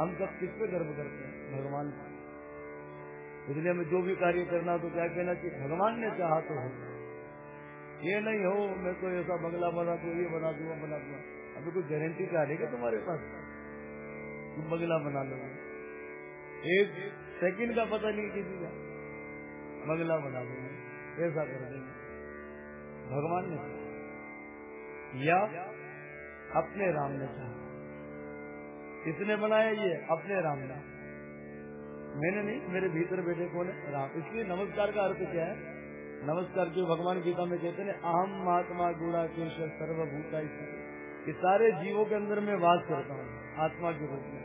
हम सब किस पे गर्व करते हैं? भगवान इसलिए हमें जो भी कार्य करना तो क्या कहना चाहिए? भगवान ने चाहा तो हो। ये नहीं हो, मैं तो ऐसा बंगला बना दू, ये बना दूँगा बना दूँगा अभी कोई गारंटी क्या रहेगा तुम्हारे पास? तुम बंगला बना लो। एक सेकंड का पता नहीं किसी का। बंगला बना देंगे ऐसा कर। देंगे भगवान ने या अपने राम ने चाहा। किसने बनाया ये अपने राम ने मैंने नहीं, मेरे भीतर बैठे कौन है? राम। इसलिए नमस्कार का अर्थ क्या है? नमस्कार जो भगवान गीता में कहते हैं, अहम महात्मा गुड़ा केश सर्वभूता ये सारे जीवों के अंदर मैं वास करता हूँ, आत्मा के रूप में।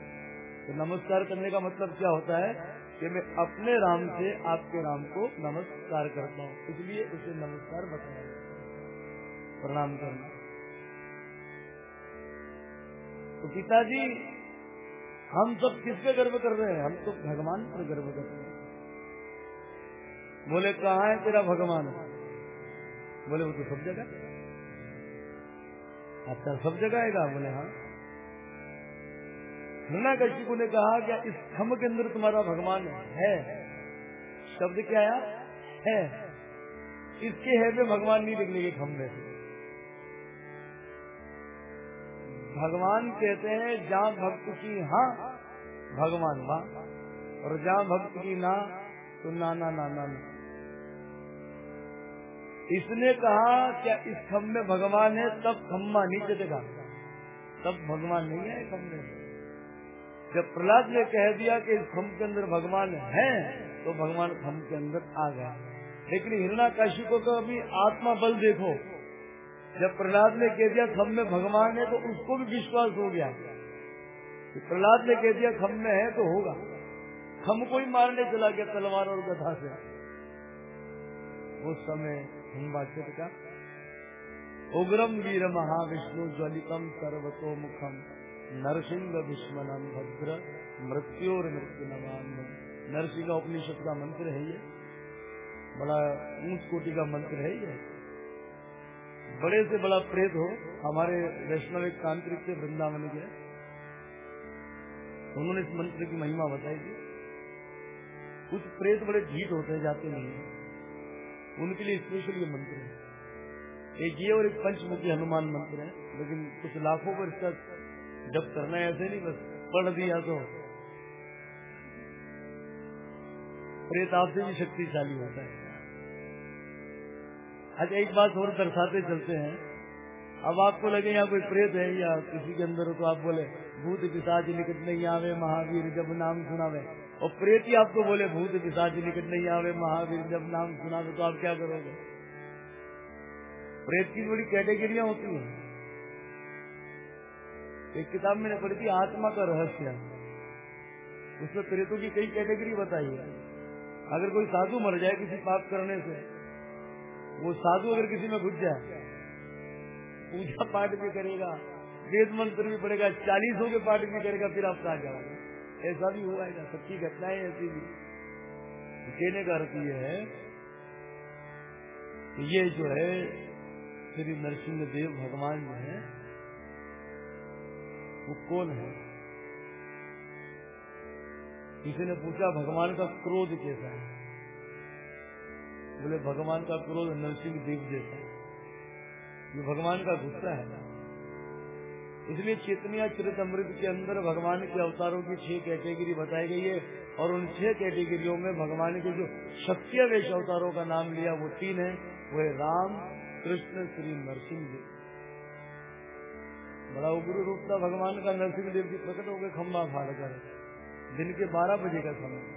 तो नमस्कार करने का मतलब क्या होता है? कि मैं अपने राम से आपके राम को नमस्कार करता हूँ। इसलिए उसे नमस्कार बताया प्रणाम करना। तो पिताजी हम सब किस पे गर्व कर रहे हैं? हम तो भगवान पर गर्व कर रहे हैं। बोले, कहा है तेरा भगवान? बोले, वो तो सब जगह अच्छा सब जगह आएगा? बोले हाँ। हिरणा कश्यप ने कहा क्या इस खम के अंदर तुम्हारा भगवान है। शब्द क्या आया? है। इसके है में भगवान नहीं लिखने के खम में भगवान कहते हैं जहाँ भक्त की हाँ भगवान वाह और जहाँ भक्त की ना तो नाना नाना ना इसने कहा, क्या इस खम में भगवान है? तब खम्मा नीचे देखा तब भगवान नहीं है खम में। जब प्रहलाद ने कह दिया कि इस खम के अंदर भगवान है तो भगवान खम के अंदर आ गया लेकिन हिरणा काशिकों का अभी आत्मा बल देखो। जब प्रहलाद ने कह दिया खम में भगवान है तो उसको भी विश्वास हो गया। प्रहलाद ने कह दिया खम में है तो होगा। खम को ही मारने चला गया तलवार और गधा से। उस समय हिमवाचित का उग्रम वीर महाविष्णु ज्वलितम सर्वतो मुखम नरसिंह विस्मनम भद्र मृत्यु और मृत्यु नवान नरसिंह उपनिषद का मंत्र है ये। बड़ा ऊंच कोटि का मंत्र है ये। बड़े से बड़ा प्रेत हो, हमारे वैष्णव एक तांत्रिक से वृंदावन के। उन्होंने इस मंत्र की महिमा बताई थी। कुछ प्रेत बड़े ढीठ होते जाते नहीं उनके लिए स्पेशल ये मंत्र है। एक ये और एक पंचमुखी हनुमान मंत्र है, लेकिन कुछ लाखों पर इसका जब करना है ऐसे नहीं, बस पढ़ दिया तो। प्रेत आपसे भी शक्तिशाली होता है। अच्छा एक बात और दर्शाते चलते हैं। अब आपको लगे यहाँ कोई प्रेत है या किसी के अंदर हो तो आप बोले, भूत पिशाच निकट नहीं आवे, महावीर जब नाम सुनावे। और प्रेत ही आपको बोले, भूत पिशाच निकट नहीं आवे, महावीर जब नाम सुनावे तो आप क्या करोगे? प्रेत की बड़ी कैटेगरिया होती है। एक किताब मैंने पढ़ी थी, आत्मा का रहस्य। उसमें प्रेतों की कई कैटेगरी बताई है। अगर कोई साधु मर जाए किसी पाप करने से वो साधु अगर किसी में घुस जाए, पूजा पाठ भी करेगा, वेद मंत्र भी पढ़ेगा, चालीसों के पाठ भी करेगा, फिर आप कहा जाओगे? ऐसा भी हुआ है सच्ची घटनाएँ ऐसी भी। कहने का अर्थ ये है ये जो है, श्री नरसिंह देव भगवान जो है, वो कौन है? किसी ने पूछा, भगवान का क्रोध कैसा है? बोले, भगवान का क्रोध नरसिंह देव जैसा ये भगवान का गुस्सा है। इसलिए चेतनिया चरित अमृत के अंदर भगवान के अवतारों की छह कैटेगरी बताई गई है और उन छह कैटेगरियों में भगवान के जो शक्तिया वेश अवतारों का नाम लिया, वो तीन है। वो है राम, कृष्ण, श्री नरसिंह देव। बड़ा उग्र रूप था। भगवान का नरसिंह देव जी प्रकट हो गए खम्बा फाड़ कर। दिन के बारह बजे का समय।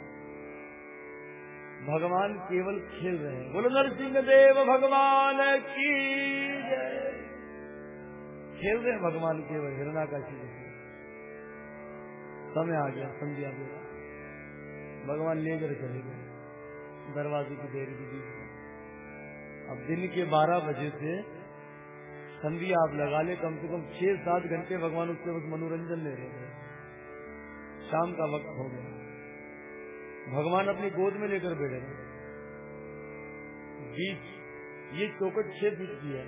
भगवान केवल खेल रहे हैं। बोलो नरसिंह देव भगवान की खेल रहे हैं भगवान केवल हिरणा का चीज़ समय आ गया, संध्या बेला भगवान लेकर चले गए। दरवाजे की देर के में अब दिन के बारह बजे से संध्या आप लगा ले, कम से कम छह सात घंटे भगवान उससे बस मनोरंजन ले रहे थे शाम का वक्त हो गया। भगवान अपनी गोद में लेकर बैठे बीच ये चौकट छह फीट की है।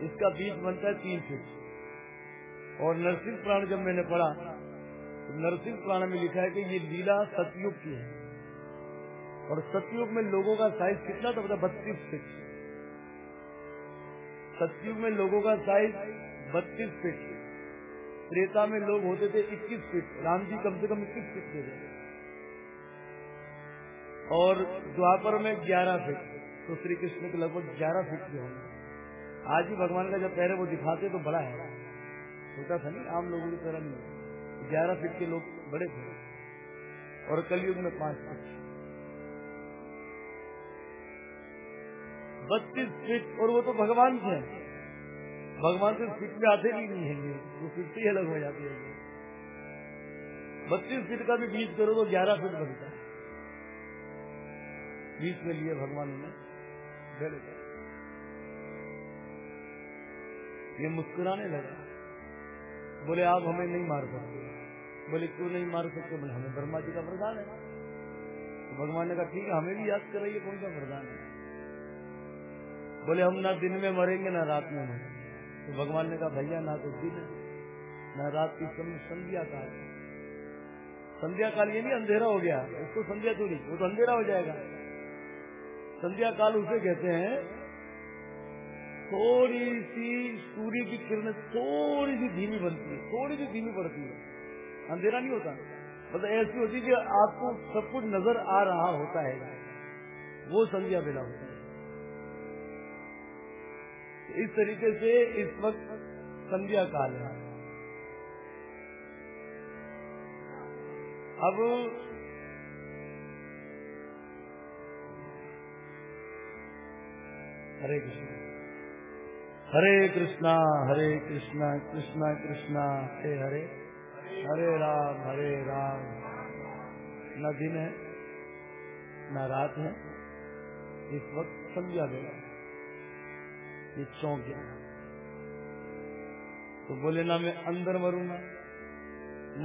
इसका बीच बनता है तीन फीट। और नरसिंह प्राण जब मैंने पढ़ा तो नरसिंह पुराण में लिखा है कि ये लीला सतयुग की है। और सतयुग में लोगों का साइज़ कितना था? मतलब बत्तीस फीट सतयुग में लोगों का साइज़ बत्तीस फीट त्रेता में लोग होते थे इक्कीस फीट राम जी कम से कम इक्कीस फीट थे। और द्वापर में ग्यारह फीट तो श्री कृष्ण के लगभग ग्यारह फीट के होंगे। आज ही भगवान का जब पैर वो दिखाते तो बड़ा है। छोटा था नहीं, आम लोगों की तरह नहीं ग्यारह फीट के लोग बड़े थे। और कलयुग में पाँच फीट बत्तीस फीट और वो तो भगवान से भगवान से फीट में आते भी नहीं है। वो फीट ही अलग हो जाती है। बत्तीस फीट का भी बीज करो तो ग्यारह फीट बनता है बीच में लिए भगवान ने ये मुस्कुराने लगा। बोले, आप हमें नहीं मार सकते। बोले, क्यों नहीं मार सकते? बोले, हमें ब्रह्मा जी का वरदान है। तो भगवान ने कहा, ठीक है, हमें भी याद कराइए कौन सा वरदान है। बोले, हम ना दिन में मरेंगे, ना रात में मरेंगे। तो भगवान ने कहा, भैया, ना तो दिन ना रात की समय संध्या काल संध्या काल ये नहीं अंधेरा हो गया उसको संध्या थोड़ी, वो तो अंधेरा हो जाएगा। संध्या काल उसे कहते हैं, थोड़ी सी सूर्य की किरण थोड़ी सी धीमी बनती है, थोड़ी सी धीमी पड़ती है। अंधेरा नहीं होता। मतलब ऐसी होती है कि आपको सब कुछ नज़र आ रहा होता है। वो संध्या बेला होता है। इस तरीके से इस वक्त संध्या काल है। अब हरे कृष्ण। हरे कृष्णा हरे कृष्णा कृष्णा कृष्णा, हरे हरे। हरे राम हरे राम। न दिन है? न रात है? इस वक्त संध्या बेला ये चौंक गया तो बोले, ना मैं अंदर मरूँगा,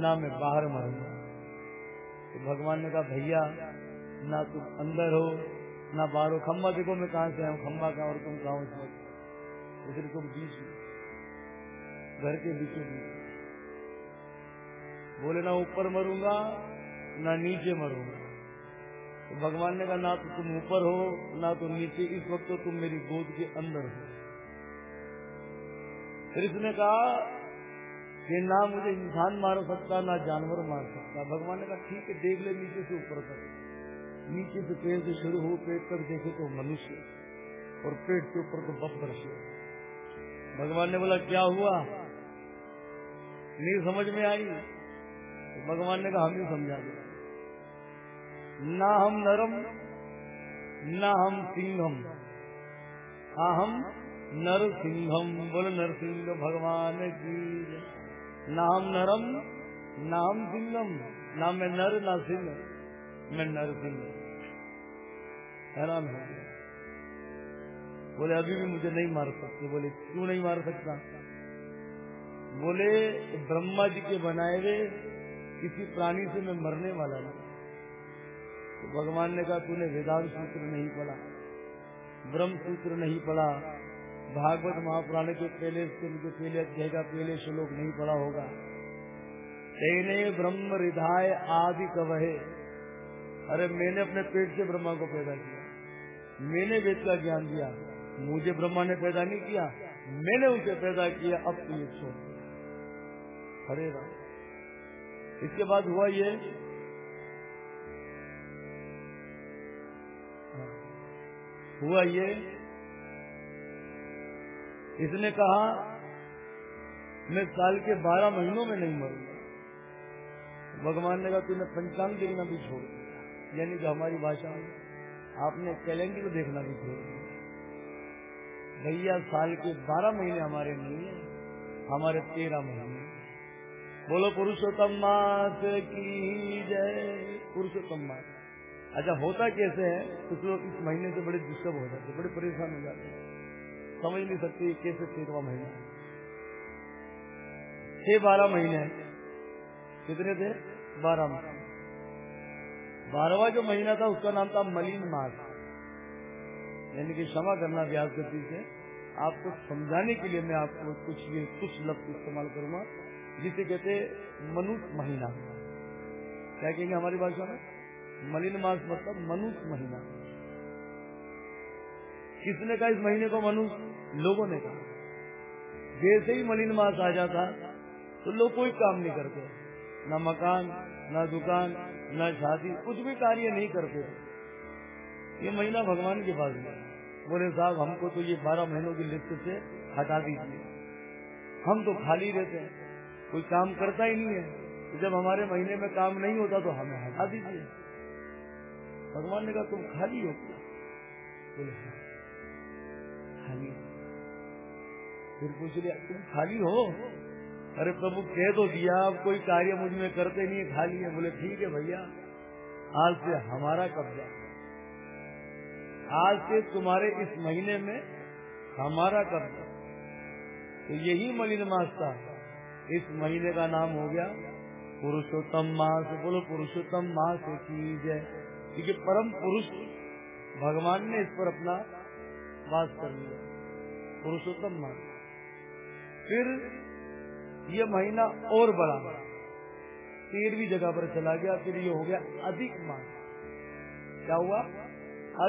ना मैं बाहर मरूँगा। तो भगवान ने कहा, भैया, ना तुम अंदर हो ना बारो खम्बा देखो मैं कहाँ से आऊ खम्बा का और तुम इस इधर तुम बीच घर के बीचों बीच बोले, ना ऊपर मरूँगा, ना नीचे मरूँगा। तो भगवान ने कहा, ना तो तुम ऊपर हो, ना तो नीचे। इस वक्त तो तुम मेरी गोद के अंदर हो। फिर इसने कहा कि ना मुझे इंसान मार सकता, ना जानवर मार सकता। भगवान ने कहा, ठीक है, देख ले, नीचे से ऊपर तक नीचे से पेड़ से शुरू हो पेट तक देखे तो मनुष्य और पेट के ऊपर तो बप दर्शे भगवान ने बोला, क्या हुआ? नहीं समझ में आई। तो भगवान ने कहा, हम ही समझा दिया ना हम नरम, ना हम सिंहम हम नर सिंहम बोल, नरसिंह भगवान की ना हम नरम, ना हम सिंहम ना मैं नर, ना सिंह, मैं नर सिंह हैरान हो गया। बोले, अभी भी मुझे नहीं मार सकते। बोले, क्यों नहीं मार सकता? बोले, ब्रह्मा जी के बनाए हुए किसी प्राणी से मैं मरने वाला नहीं। तो भगवान ने कहा, तूने वेदांत सूत्र नहीं पढ़ा, ब्रह्म सूत्र नहीं पढ़ा, भागवत महापुराण के पहले के पहले अध्याय का पहले श्लोक नहीं पढ़ा होगा। तेने ब्रह्म हृदय आदि कवहे अरे, मैंने अपने पेट से ब्रह्मा को पैदा किया। मैंने वेद का ज्ञान दिया, मुझे ब्रह्मा ने पैदा नहीं किया, मैंने उसे पैदा किया, अब तू ये छोड़ हरे राम। इसके बाद हुआ ये हुआ ये, इसने कहा, मैं साल के बारह महीनों में नहीं मरूँगा। भगवान ने कहा, तूने पंचांग देखना भी छोड़ यानी कि हमारी भाषा में आपने कैलेंडर को देखना भी छोड़ भैया, साल के बारह महीने हमारे नहीं है, हमारे तेरह महीने बोलो, पुरुषोत्तम मास की जय। पुरुषोत्तम मास। अच्छा होता कैसे है? कुछ लोग इस महीने से बड़े डिस्टर्ब हो जाते बड़े परेशान हो जाते समझ नहीं सकते कैसे तेरवा महीना छह बारह महीने कितने थे? बारह महीने। बारहवा जो महीना था, उसका नाम था मलिन मास। यानी कि क्षमा करना व्यास गति से। आपको समझाने के लिए मैं आपको कुछ ये कुछ लफ्ज इस्तेमाल करूँगा, जिसे कहते मनुष्य महीना। क्या कहेंगे हमारी भाषा में? मलिन मास मतलब मनुष्य महीना। किसने कहा इस महीने को मनुष्य लोगों ने कहा। जैसे ही मलिन मास आ जाता तो लोग कोई काम नहीं करते। न मकान, न दुकान न शादी कुछ भी कार्य नहीं करते। ये महीना भगवान के पास है बोले, साहब, हमको तो ये बारह महीनों की लिस्ट से हटा दीजिए। हम तो खाली रहते हैं। कोई काम करता ही नहीं है। जब हमारे महीने में काम नहीं होता तो हमें हटा दीजिए। भगवान ने कहा, तुम खाली हो बोले हाँ खाली फिर पूछ लिया, तुम खाली हो? अरे प्रभु कह तो दिया, अब कोई कार्य मुझमें करते नहीं है, खाली है। बोले, ठीक है भैया, आज से हमारा कब्जा आज से तुम्हारे इस महीने में हमारा कब्जा तो यही मलिन मास था इस महीने का नाम हो गया पुरुषोत्तम मास बोलो, पुरुषोत्तम मास जय। क्योंकि परम पुरुष भगवान ने इस पर अपना वास कर लिया। पुरुषोत्तम मास फिर ये महीना और बढ़ा तेरहवीं जगह पर चला गया, फिर ये हो गया अधिक मास। क्या हुआ?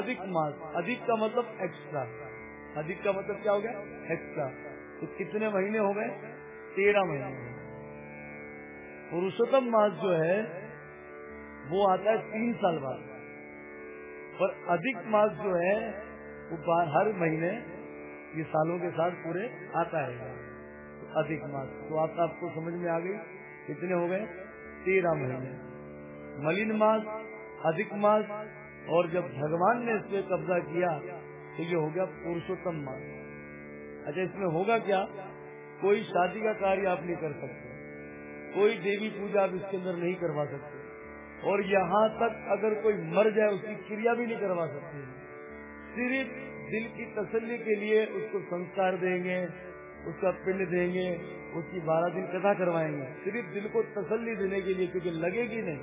अधिक मास। अधिक का मतलब एक्स्ट्रा अधिक का मतलब क्या हो गया? एक्स्ट्रा तो कितने महीने हो गए? तेरह महीने पुरुषोत्तम मास जो है, वो आता है तीन साल बाद। और अधिक मास जो है, वो हर महीने, ये सालों के साथ पूरे आता है अधिक मास। तो आप, आपको समझ में आ गई? कितने हो गए? तेरह महीने। मलिन मास, अधिक मास, और जब भगवान ने इस पे कब्जा किया तो ये हो गया पुरुषोत्तम मास। अच्छा इसमें होगा क्या? कोई शादी का कार्य आप नहीं कर सकते। कोई देवी पूजा आप इसके अंदर नहीं करवा सकते। और यहाँ तक अगर कोई मर जाए, उसकी क्रिया भी नहीं करवा सकते। सिर्फ़ दिल की तसल्ली के लिए उसको संस्कार देंगे। उसका पिंड देंगे, उसकी बारह दिन कथा करवाएँगे। सिर्फ़ दिल को तसल्ली देने के लिए, क्योंकि लगेगी नहीं।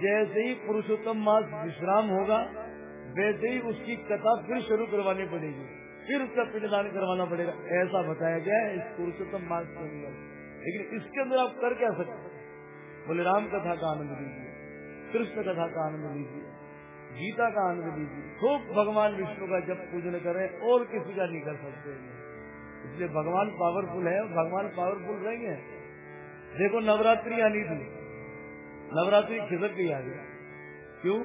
जैसे ही पुरुषोत्तम मास विश्राम होगा, वैसे ही उसकी कथा फिर शुरू करवानी पड़ेगी। फिर उसका पिंडदान करवाना पड़ेगा। ऐसा बताया गया है इस पुरुषोत्तम मास के अंदर। लेकिन इसके अंदर आप कर क्या सकते बोले राम कथा का आनंद लीजिए, कृष्ण कथा का आनंद लीजिए, गीता का आनंद लीजिए। खूब भगवान विष्णु का जब पूजन करें, और किसी का नहीं कर सकते। इसलिए भगवान पावरफुल है, भगवान पावरफुल रहेंगे देखो नवरात्रि आनी थी। नवरात्रि खिसक गई आ गया क्यों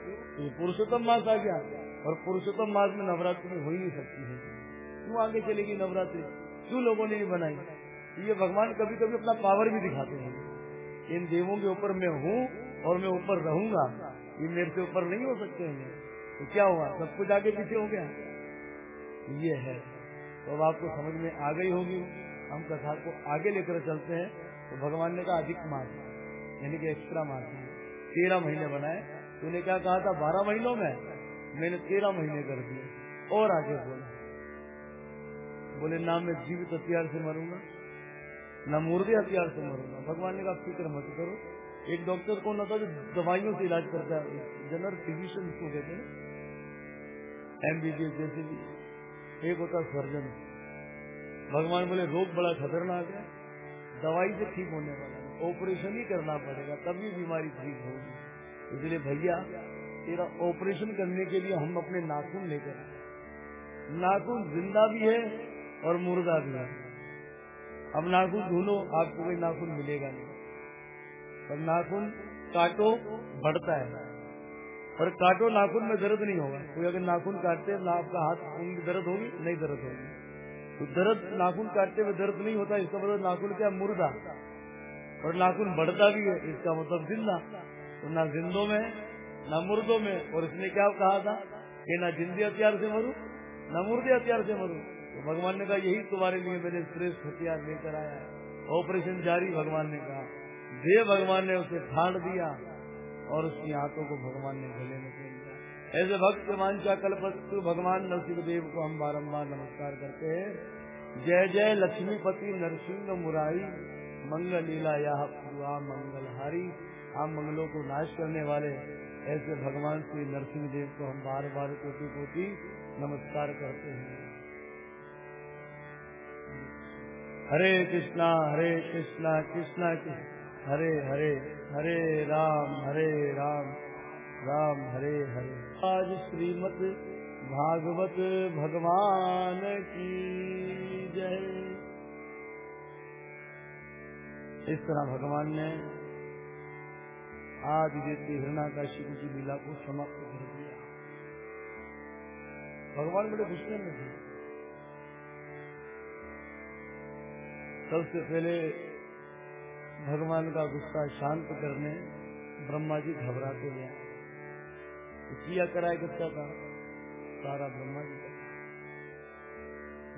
पुरुषोत्तम मास आ गया। और पुरुषोत्तम मास में नवरात्रि हो ही नहीं सकती है। क्यों आगे चलेगी नवरात्रि? क्यों लोगों ने नहीं बनाई? ये भगवान कभी कभी अपना पावर भी दिखाते हैं। इन देवों के ऊपर मैं हूँ और मैं ऊपर रहूँगा। ये मेरे से ऊपर नहीं हो सकते हैं। तो क्या हुआ? सब कुछ आगे पीछे हो गया। ये है। तो अब आपको समझ में आ गई होगी। हम कथा को आगे लेकर चलते हैं। तो भगवान ने कहा, अधिक मास यानी कि एक्स्ट्रा मास तेरह महीने बनाए। तूने क्या कहा था? बारह महीनों में? मैंने तेरह महीने कर दिए। और आगे बोला। बोले ना मैं जीवित हथियार से मरूँगा। न मुर्दे हथियार से मरूँगा। भगवान ने कहा, फ़िक्र मत करो। एक डॉक्टर कौन होता जो दवाइयों से इलाज करता है, जनरल फिजिशियन को कहते हैं। एमबीबीएस जैसे भी। एक होता सर्जन। भगवान बोले, रोग बड़ा खतरनाक है, दवाई से ठीक होने वाला है ऑपरेशन ही करना पड़ेगा, तभी बीमारी ठीक होगी। इसलिए भैया, तेरा ऑपरेशन करने के लिए हम अपने नाखून लेकर नाखून ज़िंदा भी है और मुर्दा भी है। अब नाखून ढूंढो, आपको कोई नाखून मिलेगा नहीं। पर नाखून काटो बढ़ता है। और काटो नाखून में दर्द नहीं होगा। कोई अगर नाखून काटते ना आपका हाथ उंगली दर्द होगी, नहीं दर्द होगी। तो दर्द, नाखून काटते हुए दर्द नहीं होता, इसका मतलब नाखून क्या? मुर्दा। और नाखून बढ़ता भी है, इसका मतलब ज़िंदा। तो ना जिंदों में, ना मुर्दों में। और इसने क्या कहा था? कि ना जिंदी हथियार से मरू, न मुर्दे हथियार से मरू। तो भगवान ने कहा, यही तुम्हारे लिए मैंने श्रेष्ठ हथियार लेकर आया ऑपरेशन जारी, भगवान ने कहा। देव भगवान ने उसे फाड़ दिया। और उसकी हाथों को भगवान ने गले में खेल दिया। ऐसे भक्त वांचा कल्पस्तु भगवान नरसिंह देव को हम बारम्बार नमस्कार करते हैं। जय जय लक्ष्मीपति नरसिंह मुरारी मंगल लीला या मंगल हारी आप मंगलों को नाश करने वाले ऐसे भगवान श्री नरसिंह देव को हम बार बार कोटि कोटि नमस्कार करते हैं। हरे कृष्णा हरे कृष्णा कृष्ण, हरे हरे। हरे राम हरे राम राम हरे हरे। आज श्रीमद भागवत भगवान की जय। इस तरह भगवान ने आज देती हिरणाकाशी की लीला को समाप्त कर दिया। भगवान बड़े गुस्से में थे। सबसे पहले भगवान का गुस्सा शांत करने ब्रह्मा जी घबराते हुए तो किया कराए किसका था? सारा ब्रह्मा जी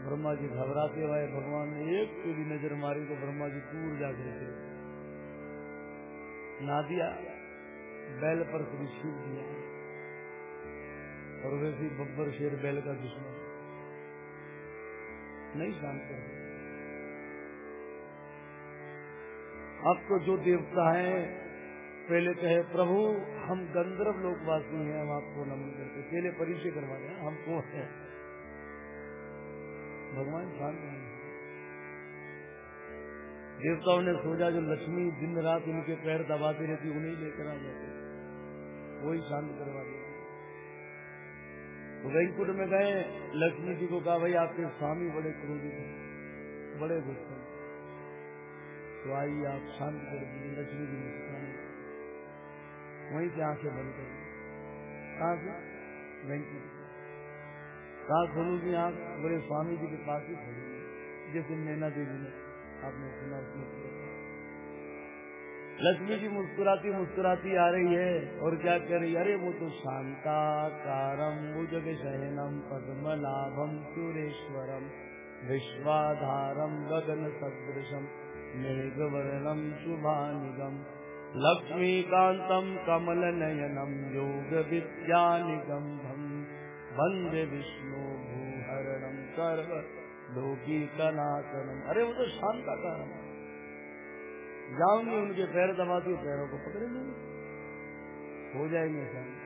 ब्रह्मा जी घबराते हुए भगवान ने एक की भी नज़र मारी तो ब्रह्मा जी दूर जाकर के नादिया बैल पर कभी छीट दिया और वैसे बब्बर शेर बैल का दुश्मन। नहीं शांत कर अब तो जो देवता है, पहले कहे, प्रभु, हम गंधर्व लोकवासी हैं, हम आपको नमन करते पहले परिचय करवा दें, हम कौन है? भगवान शांत देवताओं ने सोचा, जो लक्ष्मी दिन रात उनके पैर दबाती रहती, उन्हें लेकर आ जाते वही शांत करवा देते वैकुंठ में गए, लक्ष्मी जी को कहा, भाई, आपके स्वामी बड़े क्रोधित हैं, बड़े गुस्से तो आइए आप शांत कर दीजिए लक्ष्मी जी मुस्कान वहीं से आँखें बंद कर। कहा से? कहा खोलूँगी आँख? बड़े स्वामी जी के पास ही खोलूँगी जैसे नैना देवी ने आपने सुना लक्ष्मी जी मुस्कुराती मुस्कुराती आ रही है और क्या कह रही अरे, वो तो शांताकारम भुजग शयनम पद्मनाभम सुरेश्वरम विश्वाधारम गगन सदृशम मेघवर्णम शुभानिगम। लक्ष्मीकांतम कमल नयनम योग विद्या निगंधम वंदे विष्णु भूहरणम सर्व लोकी कनातनम अरे, वो तो शांताकारम जाऊँगी उनके पैर दबाती पैरों को पकड़ेंगे। हो जाएँगे शांत।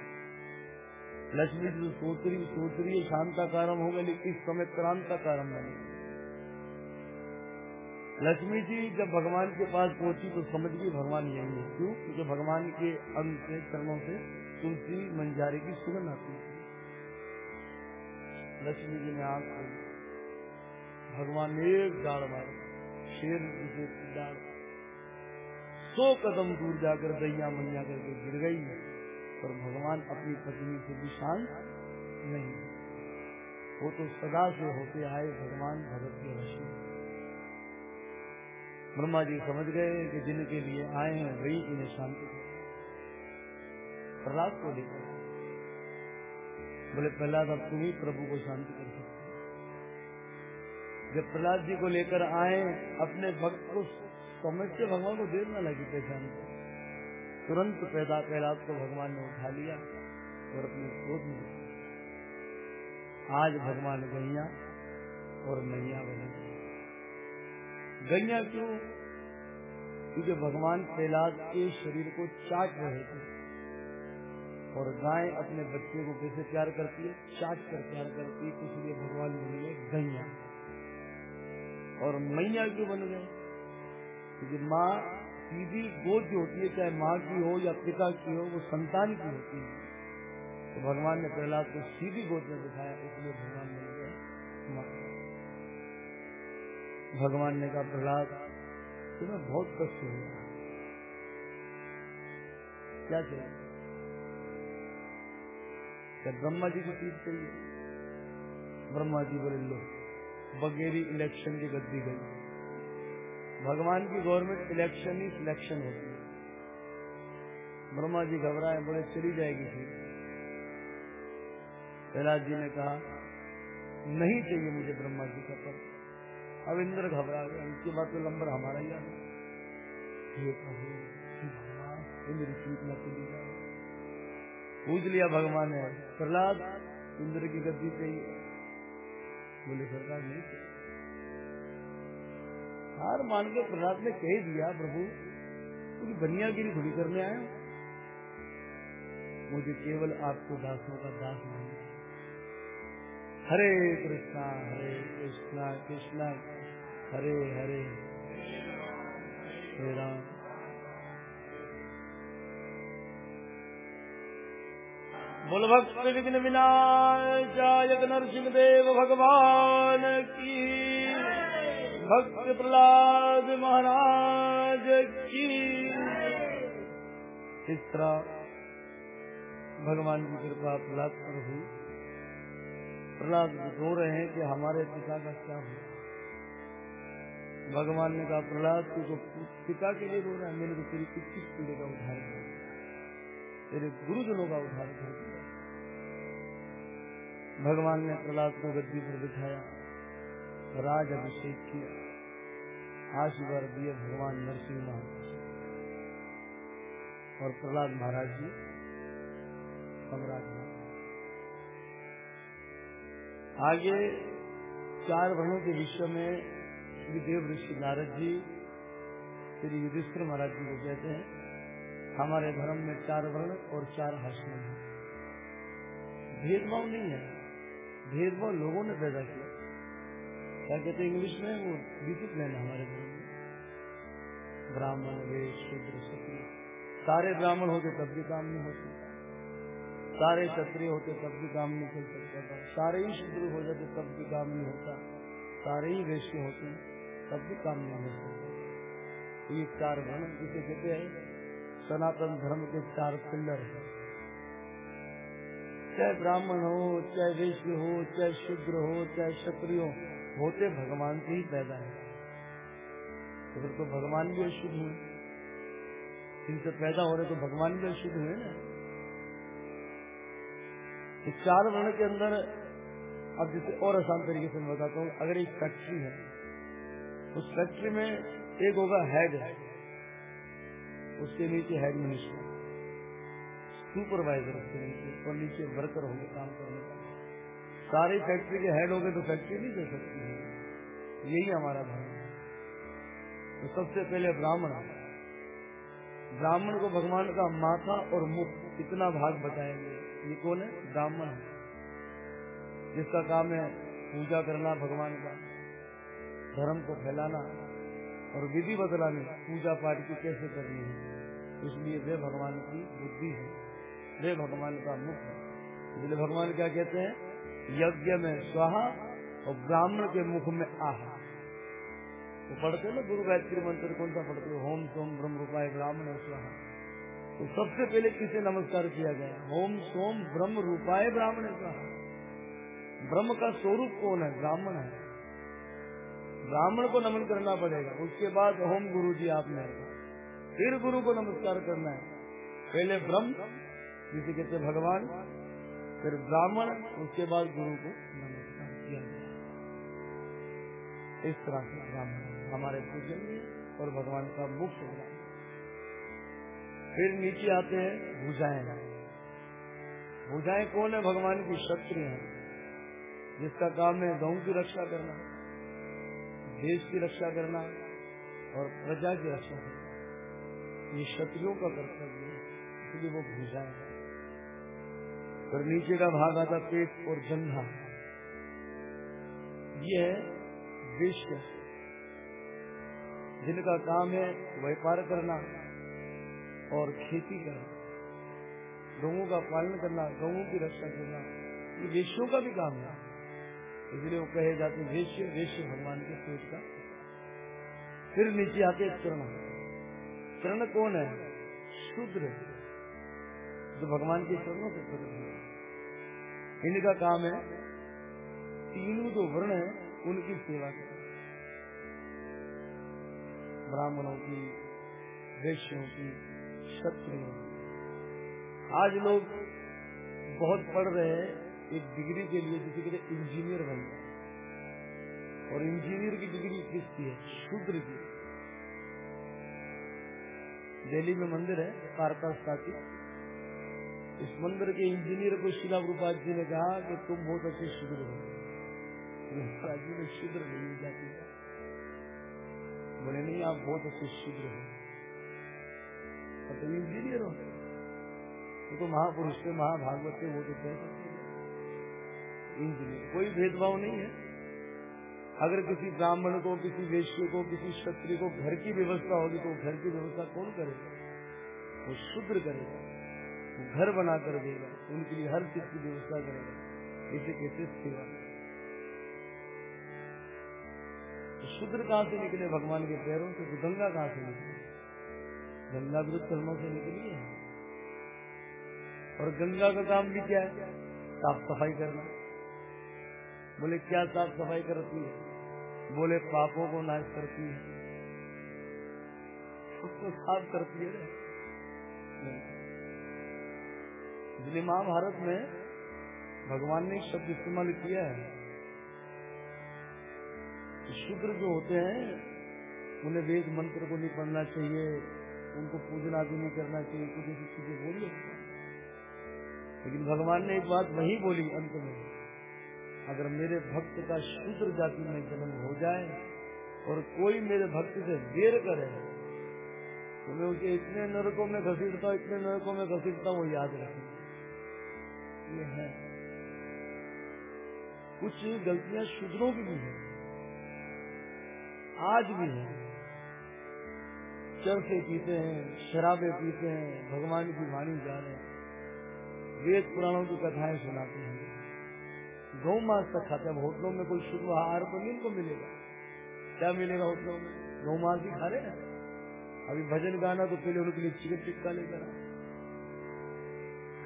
लक्ष्मी जी सोच रही सोच रही है, शांताकारम होगा लेकिन इस समय क्रांता कारण बने लक्ष्मी जी जब भगवान के पास पहुँची तो समझ गई भगवान यही है। क्यों? क्योंकि भगवान के अंग चरणों से तुलसी मंजारे की सुगंध आती है। लक्ष्मी जी ने आँख खोली। भगवान ने एक डाड़ मारा, शेर जिसे डाड़ सौ कदम दूर जाकर दैया मैया करके गिर गई पर भगवान अपनी पत्नी से भी शांत नहीं वो तो सदा से होते आए भगवान भगत के वशी ब्रह्मा जी समझ गए कि जिनके लिए आए हैं वही इन्हें शांति प्रहलाद को लेकर बोले, प्रहलाद, अब तुम ही प्रभु को शांति कर सकते जब प्रहलाद जी को लेकर आए, अपने भक्त को समझ के भगवान को देर न लगी पहचान तुरंत पैदा प्रहलाद को भगवान ने उठा लिया और अपने क्रोध में आज भगवान गैया और नैया बने। गैया क्यों? क्योंकि भगवान प्रहलाद के शरीर को चाट रहे थे। और गाय अपने बच्चे को कैसे प्यार करती है? चाट कर प्यार करती है, इसलिए भगवान बन गए गैया। और मैया क्यों बन गए क्योंकि माँ सीधी गोद जो होती है, चाहे माँ की हो या पिता की हो, वो संतान की होती है। तो भगवान ने प्रहलाद को सीधी गोद में बिठाया, इसलिए भगवान बन गए माँ। भगवान ने कहा, प्रहलाद, तुम्हें बहुत कष्ट हुआ क्या चाहिए? क्या ब्रह्मा जी की चीज़ चाहिए? ब्रह्मा जी बोले, लो, बगेरी इलेक्शन की गद्दी गई। भगवान की गवर्नमेंट इलेक्शन ही सिलेक्शन होती है। ब्रह्मा जी घबराए, बोले, चली जाएगी सीट प्रहलाद जी ने कहा, नहीं चाहिए मुझे ब्रह्मा जी का पद। अब इंद्र घबरा गया इसके बाद तो नंबर हमारा ही हे इंद्र पूछ लिया भगवान ने, प्रहलाद, इंद्र की गद्दी चाहिए बोले सरकार नहीं हार मान के प्रहलाद ने कह दिया, प्रभु क्योंकि बनियागिरी थोड़ी करने आया मुझे केवल आपको दासों का दास मानना हरे कृष्णा हरे कृष्णा कृष्णा। हरे हरे। हरे राम। बोल भक्त विघ्न विनायक नरसिंह देव भगवान की। भक्त प्रहलाद महाराज की। इस तरह भगवान की कृपा प्रहलाद पर हुई। प्रहलाद रो रहे हैं कि हमारे पिता का क्या हुआ? भगवान ने कहा, प्रहलाद, तू तो पिता के लिए रो रहा है, मैंने तो तेरी इक्कीस पीढ़ी का उद्धार किया तेरे गुरुजनों का उद्धार कर दिया। भगवान ने प्रहलाद को गद्दी पर बिठाया, राज अभिषेक किया, आशीर्वाद दिए भगवान नरसिंह महाराज और प्रहलाद महाराज जी, सम्राट आगे चार वर्णों के विषय में श्री देव ऋषि नारद जी, श्री युधिष्ठिर महाराज जी को कहते हैं, हमारे धर्म में चार वर्ण और चार हसन है। भेदभाव नहीं है। भेदभाव लोगों ने पैदा किया। क्या कहते हैं इंग्लिश में? वो डिसिप्लिन है हमारे धर्म में। ब्राह्मण वेश शूद्र सारे ब्राह्मण होते तब भी काम नहीं हो सकता। सारे क्षत्रिय होते तब भी काम नहीं चल सकता। सारे ही शूद्र हो जाते तब भी काम नहीं होता। सारे ही वैश्य होते हैं। तब भी काम नहीं हो ये चार वर्ण जिसे कहते हैं, सनातन धर्म के चार पिल्लर है। चाहे ब्राह्मण हो, चाहे वैश्य हो, चाहे शूद्र हो, चाहे क्षत्रिय हो, होते भगवान से ही पैदा है। तो फिर तो भगवान भी अशुद्ध हुए इनसे पैदा हो रहे तो भगवान भी अशुद्ध हुए ना। इस चार वर्ण के अंदर, अब जिसे और आसान तरीके से मैं बताता हूँ, अगर एक फैक्ट्री है उस फैक्ट्री में एक होगा हेड। उसके नीचे हेड मिनिस्टर। सुपरवाइजर उसके नीचे और नीचे वर्कर होंगे काम करने का सारी फैक्ट्री के हेड होंगे तो फैक्ट्री नहीं दे सकती है। यही हमारा धर्म है। तो सबसे पहले ब्राह्मण। ब्राह्मण को भगवान का माथा और मुख इतना भाग बताएँगे। ये कौन है? ब्राह्मण। जिसका काम है पूजा करना, भगवान का। धर्म को फैलाना और विधि बदलाने, पूजा पाठ की कैसे करनी है? इसलिए वे भगवान की बुद्धि है। वे भगवान का मुख है। इसलिए भगवान क्या कहते हैं? यज्ञ में स्वाहा और ब्राह्मण के मुख में आहा। वो पढ़ते ना गुरु गायत्री मंत्र, कौन सा पढ़ते होम सोम ब्रह्म रूपाय ब्राह्मण स्वाहा। तो सबसे पहले किसे नमस्कार किया गया? होम सोम ब्रह्म रूपाय ब्राह्मण स्वाहा। ब्रह्म का स्वरूप कौन है? ब्राह्मण है। ब्राह्मण को नमन करना पड़ेगा। उसके बाद होम गुरु जी आपने फिर गुरु को नमस्कार करना है। पहले ब्रह्म, जिसे कहते भगवान, फिर ब्राह्मण, उसके बाद गुरु को नमस्कार किया गया इस तरह से ब्राह्मण हमारे पूजन और भगवान का मुख्य ब्राह्मण फिर नीचे आते हैं भुजाएँ। भुजाएँ कौन है? भगवान की क्षत्रिय है, जिसका काम है गऊ की रक्षा करना। देश की रक्षा करना और प्रजा की रक्षा करना। ये क्षत्रियों का कर्तव्य है, इसलिए वो भूजाए और नीचे का भाग आता पेट और जंघा ये है विश्व जिनका काम है व्यापार करना और खेती करना। गऊ का पालन करना, गऊ की रक्षा करना। ये विश्वों का भी काम है। इसलिए वो कहे जाते वेश्य वेश्य भगवान के पेट का। फिर नीचे आते चरण। चरण कौन है? शूद्र जो भगवान के चरणों से प्रकट हुए इनका काम है, तीनों जो वर्ण है, उनकी सेवा करना। ब्राह्मणों की, वैश्यों की, क्षत्रियों की। आज लोग बहुत पढ़ रहे हैं एक डिग्री के लिए जिसे कहते इंजीनियर बन गया। और इंजीनियर की डिग्री किसकी है? शूद्र की। दिल्ली में मंदिर है कारका स्थापित इस मंदिर के इंजीनियर को शिला गुरुपाद जी ने कहा कि तुम बहुत अच्छे शूद्र हो। जी में शूद्र नहीं जाती। बोले, नहीं, आप बहुत अच्छे शूद्र हो। तो इंजीनियर हो। तो महापुरुष थे, महाभागवत थे, वो तो इंजीनियर कोई भेदभाव नहीं है। अगर किसी ब्राह्मण को, किसी वेश्य को, किसी क्षत्रिय को घर की व्यवस्था होगी तो घर की व्यवस्था कौन करेगा? वो शुद्र करेगा। वो घर बना कर देगा। उनके लिए हर चीज़ की व्यवस्था करेगा। इसे कैसे सेवा। तो शूद्र कहाँ से निकले? भगवान के पैरों से तो गंगा कहाँ से निकले? गंगा भी तो चरणों से निकली है। और गंगा का काम भी क्या है? साफ़ सफ़ाई करना। बोले, क्या साफ़ सफ़ाई करती है? बोले, पापों को नाश करती है। उसको साफ़ करती है। इसलिए महाभारत में भगवान ने शब्द इस्तेमाल किया है। शुक्र जो होते हैं, उन्हें वेद मंत्र को नहीं पढ़ना चाहिए, उनको पूजना भी नहीं करना चाहिए, कुछ ऐसी चीज़ें बोली लेकिन भगवान ने एक बात वही बोली अंत में। अगर मेरे भक्त का शूद्र जाति में जन्म हो जाए और कोई मेरे भक्त से देर करे तो मैं उसे इतने नरकों में घसीटता हूँ इतने नरकों में घसीटता हूँ याद रखें ये है। कुछ गलतियाँ शूद्रों की भी है, आज भी है। चरसे पीते हैं, शराबे पीते हैं, भगवान की वाणी जा रहे हैं। वेद पुराणों की कथाएँ सुनाते हैं। गौ मांस तक खाते हैं होटलों में कोई शुद्ध आहार तो नहीं इनको मिलेगा। क्या मिलेगा होटलों में? गौ मांस ही खा रहे हैं। अभी भजन गाना तो पहले उनके लिए चिकन टिक्का लेकर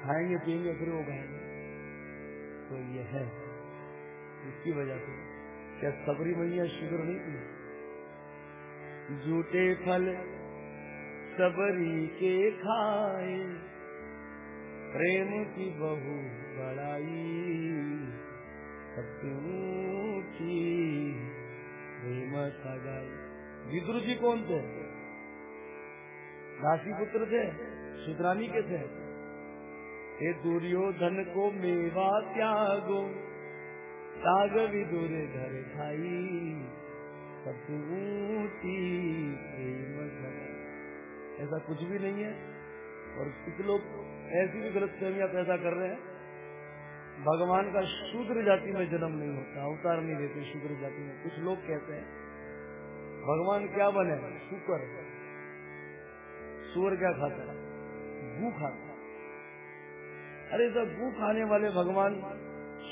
खाएँगे, पियेंगे, फिर वो खाएँगे तो ये है। इसकी वजह से। क्या सबरी मैया शुगर नहीं थी झूठे फल सबरी के खाए। प्रेम की बहु बड़ाई। की प्रेम सगाई विदुर जी कौन थे? राशि पुत्र थे? सुधरानी के थे? हे दुर्योधन को मेवा त्यागो, त्याग विदुर घर खाई। प्रेम ऐसा कुछ भी नहीं है। और कुछ लोग ऐसी भी गलत पैदा कर रहे हैं। भगवान का शूद्र जाति में जन्म नहीं होता, अवतार नहीं देते शूद्र जाति में। कुछ लोग कहते हैं, भगवान क्या बने? शुक्र। सुअर क्या खाता है? गू खाता अरे सब गू खाने वाले भगवान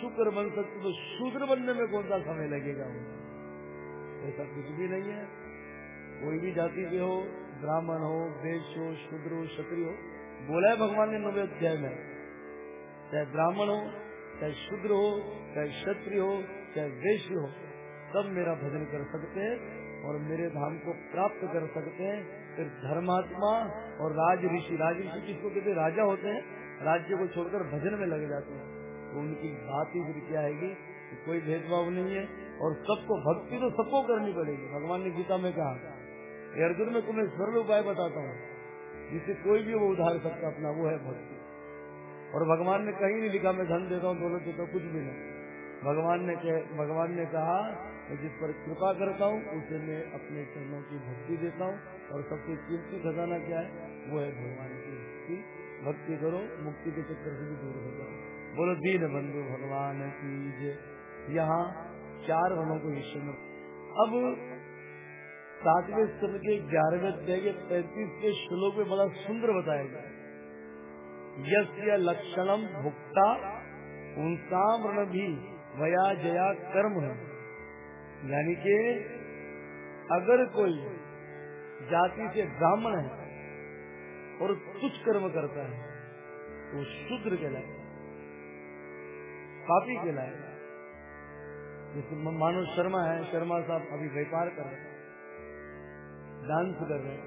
शुक्र बन सकते तो शूद्र बनने में कौन सा समय लगेगा? ऐसा कुछ भी नहीं है। कोई भी जाति के हो, ब्राह्मण हो वैश्य हो, शूद्र हो, क्षत्रिय हो, बोला है भगवान ने नवे अध्याय में। चाहे ब्राह्मण हो चाहे शूद्र हो, चाहे क्षत्रिय हो, चाहे वैश्य हो, सब मेरा भजन कर सकते हैं और मेरे धाम को प्राप्त कर सकते हैं। फिर धर्मात्मा और राज ऋषि राज ऋषि किसको कहते राजा होते हैं। राज्य को छोड़कर भजन में लगे जाते हैं। तो उनकी बात ही फिर क्या आएगी तो कोई भेदभाव नहीं है और सबको भक्ति तो सबको करनी पड़ेगी। भगवान ने गीता में कहा, अर्जुन, में तुम्हें सरल उपाय बताता हूँ। जिससे कोई भी वो उधार सकता, अपना वो है भक्ति। और भगवान ने कहीं नहीं लिखा, मैं धन देता हूँ, दौलत देता हूँ, कुछ भी नहीं। भगवान ने कह, भगवान ने कहा, मैं जिस पर कृपा करता हूँ, उसे मैं अपने चरणों की भक्ति देता हूँ, और सबसे कीमती खजाना क्या है? वो है भगवान की भक्ति। भक्ति करो, मुक्ति के चक्कर से भी दूर हो जाओ। बोलो, दीन बंधु, भगवान की जय। यहाँ चार वनों को विषय में। अब सातवें स्तर के ग्यारहवें अध्याय के पैंतीस के श्लोक में बड़ा सुंदर बताया गया यस्य लक्षणम भुक्ता उनसाम भी, वया जया कर्म यानी कि, अगर कोई जाति से ब्राह्मण है और कुछ कर्म करता है तो शूद्र कहलाएगा पापी कहलाएगा जैसे मानो शर्मा है, शर्मा साहब अभी व्यापार कर रहे हैं, डांस कर रहे हैं।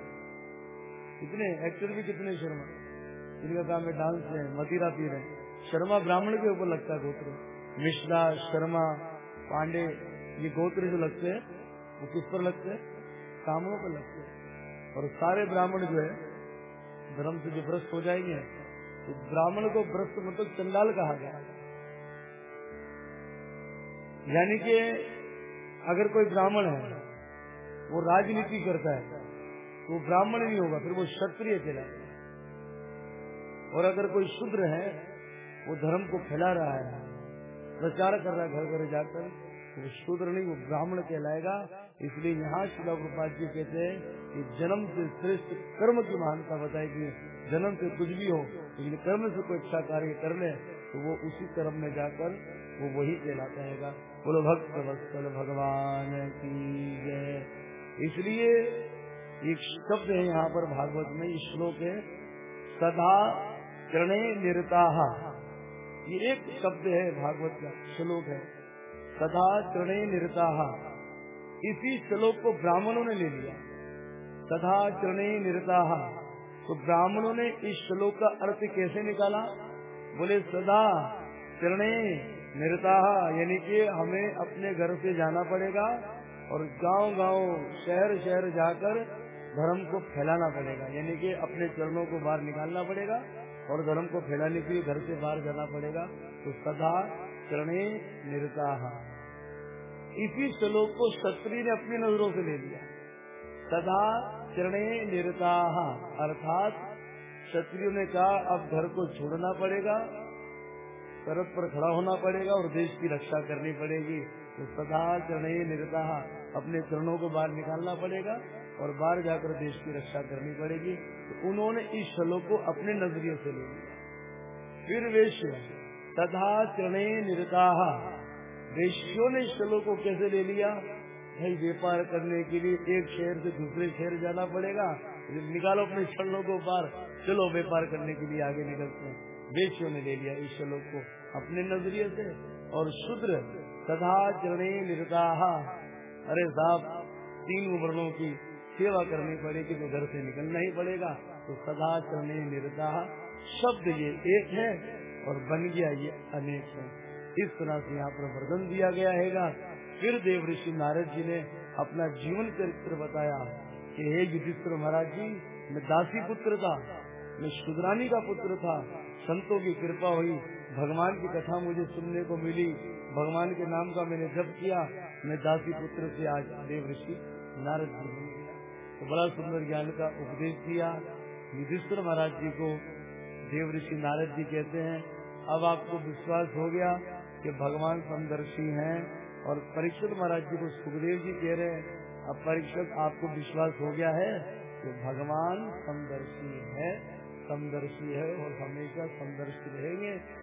कितने एक्टर भी कितने शर्मा जिनका काम है डांस है, मदिरा पी रहे शर्मा ब्राह्मण के ऊपर लगता है गोत्र। मिश्रा, शर्मा, पांडे, ये गोत्र जो लगते हैं, वो किस पर लगते हैं? कामों पर लगते हैं। और सारे ब्राह्मण जो है, धर्म से जो भ्रष्ट हो जाएँगे तो ब्राह्मण को भ्रष्ट मतलब चंडाल कहा गया यानी कि अगर कोई ब्राह्मण है, वो राजनीति करता है तो ब्राह्मण नहीं होगा, फिर वो क्षत्रिय कहलाएगा और अगर कोई शूद्र है, वो धर्म को फैला रहा है, प्रचार कर रहा है घर घर जाकर तो वो शूद्र नहीं, वो ब्राह्मण कहलाएगा। इसलिए यहाँ शिला प्रपात जी कहते हैं कि जन्म से श्रेष्ठ कर्म की महानता बताएगी। जन्म से कुछ भी हो, लेकिन कर्म से कोई अच्छा कार्य कर ले तो वो उसी कर्म में जाकर वो वही कहलाता है बोलो, भक्त वत्सल भगवान की जय। इसलिए एक शब्द है यहाँ पर भागवत में श्लोक है सदा चरणे निरता। ये एक शब्द है, भागवत का श्लोक है। सदा चरणे निरता। इसी श्लोक को ब्राह्मणों ने ले लिया। सदा चरणे निरता। तो ब्राह्मणों ने इस श्लोक का अर्थ कैसे निकाला? बोले, सदा चरणे निरता, यानी कि हमें अपने घर से जाना पड़ेगा और गाँव गाँव शहर शहर जाकर धर्म को फैलाना पड़ेगा। यानी कि अपने चरणों को बाहर निकालना पड़ेगा। और धर्म को फैलाने के लिए घर से बाहर जाना पड़ेगा। तो सदा चरणे निरता। इसी श्लोक को क्षत्रिय ने अपनी नज़रों से ले लिया। सदा चरणे निरता। अर्थात क्षत्रियो ने कहा, अब घर को छोड़ना पड़ेगा सरहद पर खड़ा होना पड़ेगा और देश की रक्षा करनी पड़ेगी। तो सदा चरणे निरता। अपने चरणों को बाहर निकालना पड़ेगा और बाहर जाकर देश की रक्षा करनी पड़ेगी। तो उन्होंने इस श्लोक को अपने नज़रिए से ले लिया। फिर वेश्य तथा चरणे निरता। वेश्यों ने इस श्लोक को कैसे ले लिया? भाई, व्यापार करने के लिए एक शहर से दूसरे शहर जाना पड़ेगा। निकालो अपने छलों को बाहर। चलो, व्यापार करने के लिए आगे निकलते हैं। वेश्यों ने ले लिया इस श्लोक को अपने नज़रिए से। और शुद्र तथा चरणे निरता। अरे साहब, तीन वर्णों की सेवा करनी पड़ेगी तो घर से निकलना ही पड़ेगा। तो सदा चरणे निरता शब्द ये एक है और बन गया ये अनेक है। इस तरह से यहाँ पर वर्णन दिया गया है फिर देव ऋषि नारद जी ने अपना जीवन चरित्र बताया कि हे युधिष्ठिर महाराज जी, मैं दासी पुत्र था, मैं शुद्रानी का पुत्र था। संतों की कृपा हुई। भगवान की कथा मुझे सुनने को मिली। भगवान के नाम का मैंने जप किया। मैं दासी पुत्र से आज देव ऋषि नारद जी तो बड़ा सुंदर ज्ञान का उपदेश दिया। युधिष्ठिर महाराज जी को देव ऋषि नारद जी कहते हैं, अब आपको विश्वास हो गया कि भगवान समदर्शी हैं और परीक्षित महाराज जी को सुखदेव जी कह रहे हैं। अब परीक्षित आपको विश्वास हो गया है कि भगवान समदर्शी है समदर्शी है और हमेशा समदर्शी रहेंगे।